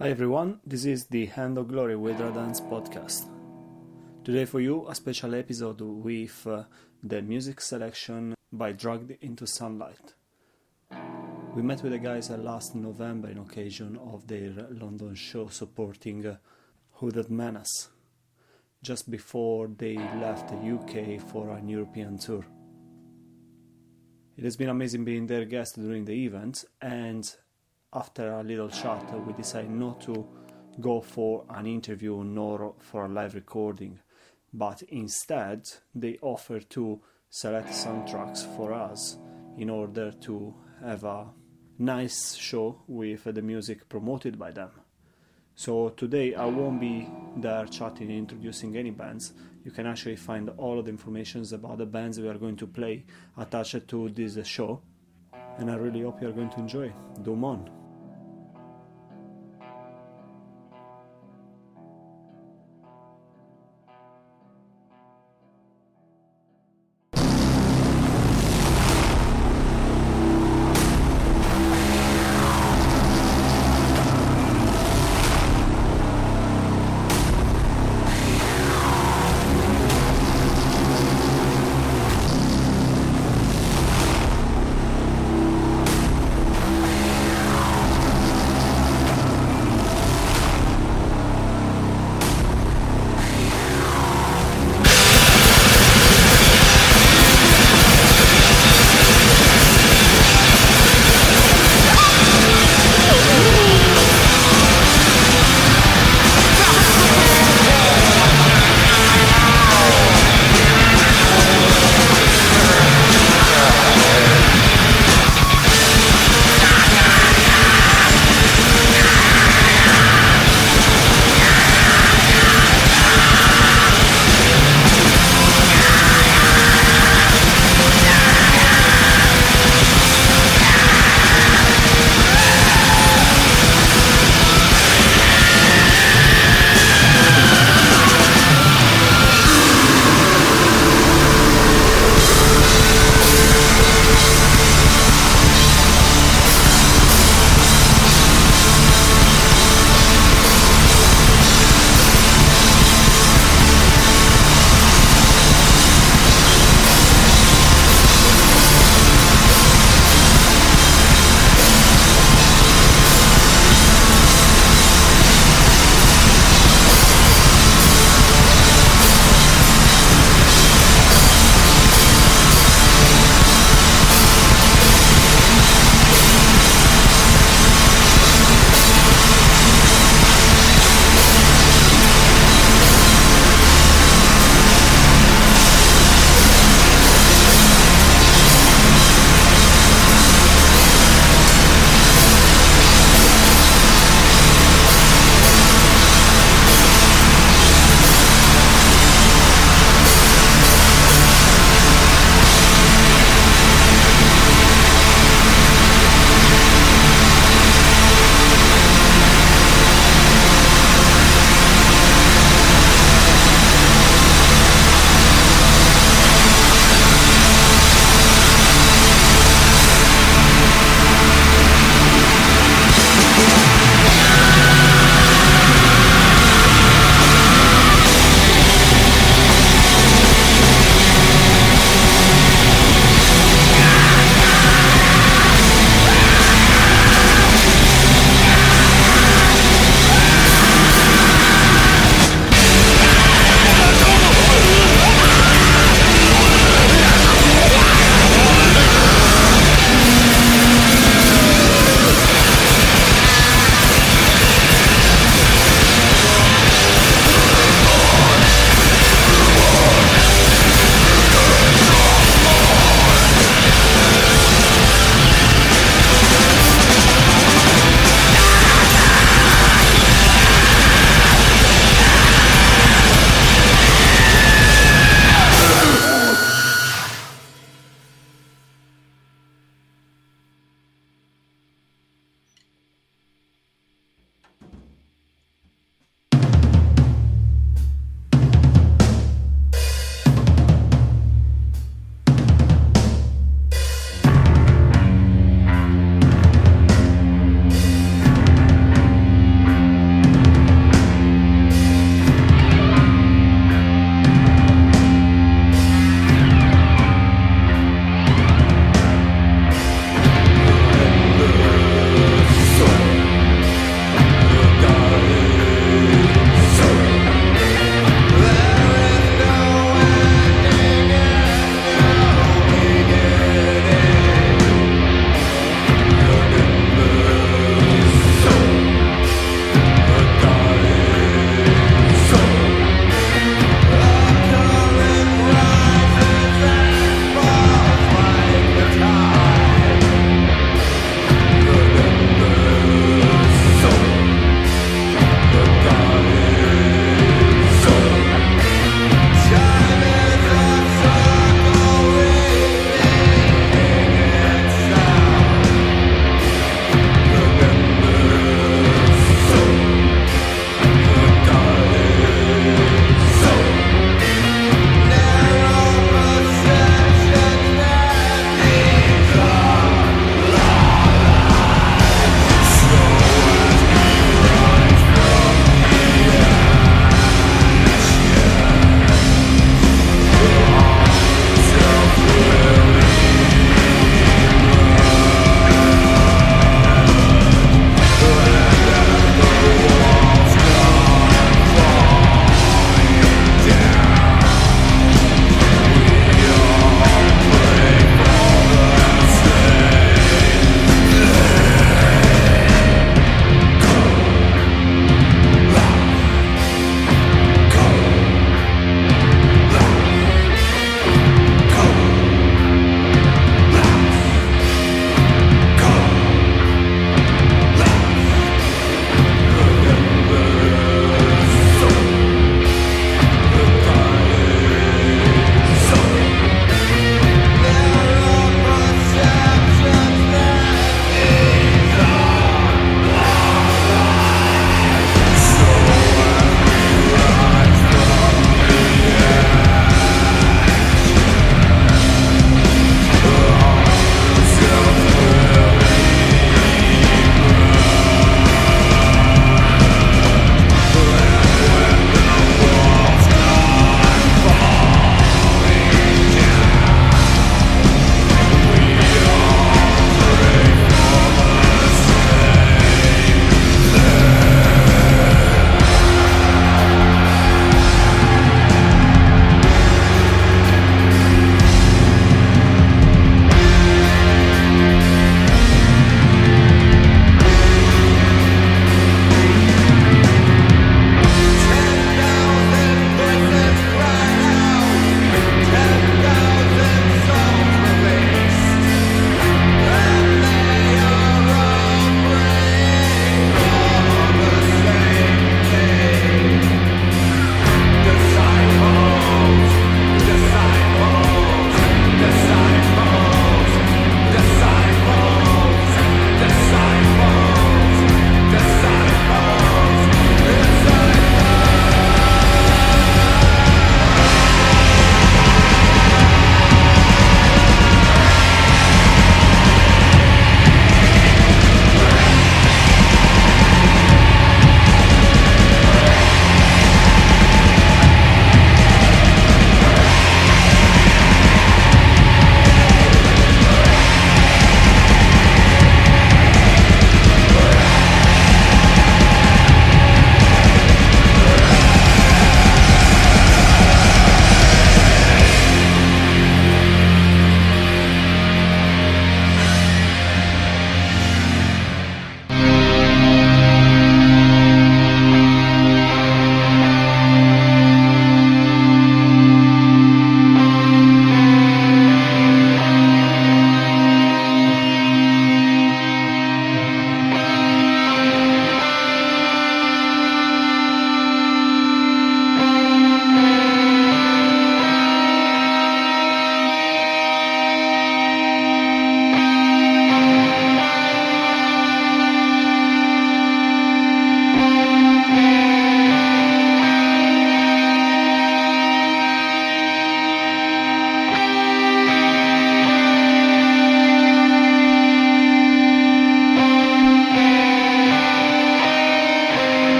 Hi everyone, this is the Hand of Glory with Radans podcast. Today for you a special episode with uh, the music selection by Dragged into Sunlight. We met with the guys uh, last November in occasion of their London show supporting uh, Hooded Menace, just before they left the UK for an European tour. It has been amazing being their guest during the event, and after a little chat, uh, we decided not to go for an interview nor for a live recording, but instead they offered to select soundtracks for us in order to have a nice show with the music promoted by them. So today I won't be there chatting and introducing any bands. You can actually find all of the information about the bands we are going to play attached to this show. And I really hope you are going to enjoy. Doom on!